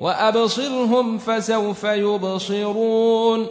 وأبصرهم فسوف يبصرون